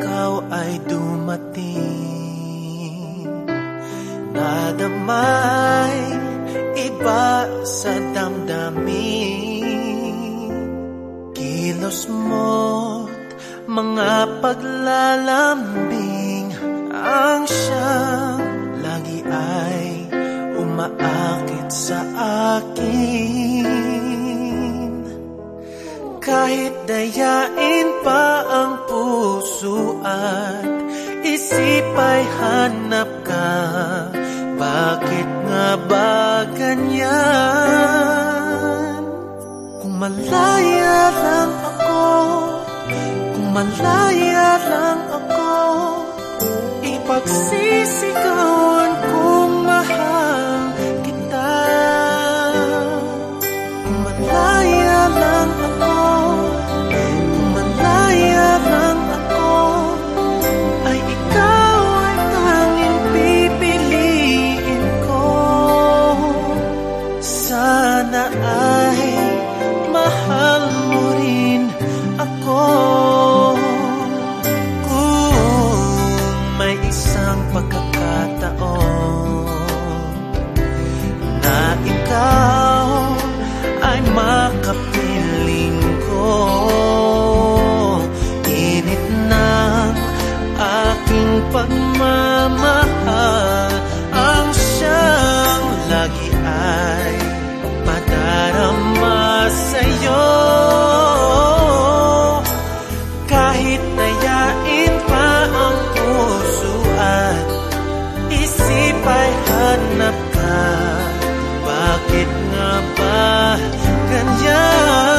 ikaw ay dumating. Nadamay iba sa damdamin. Kilos mo't mga paglalambing Ang siyang lagi ay umaakit sa akin. Kahit dayain Bakit nga ba ganyan? Kung malaya lang ako Kung malaya lang ako Ipagsisigaw pagpapahanap ka Bakit nga ba ganyan?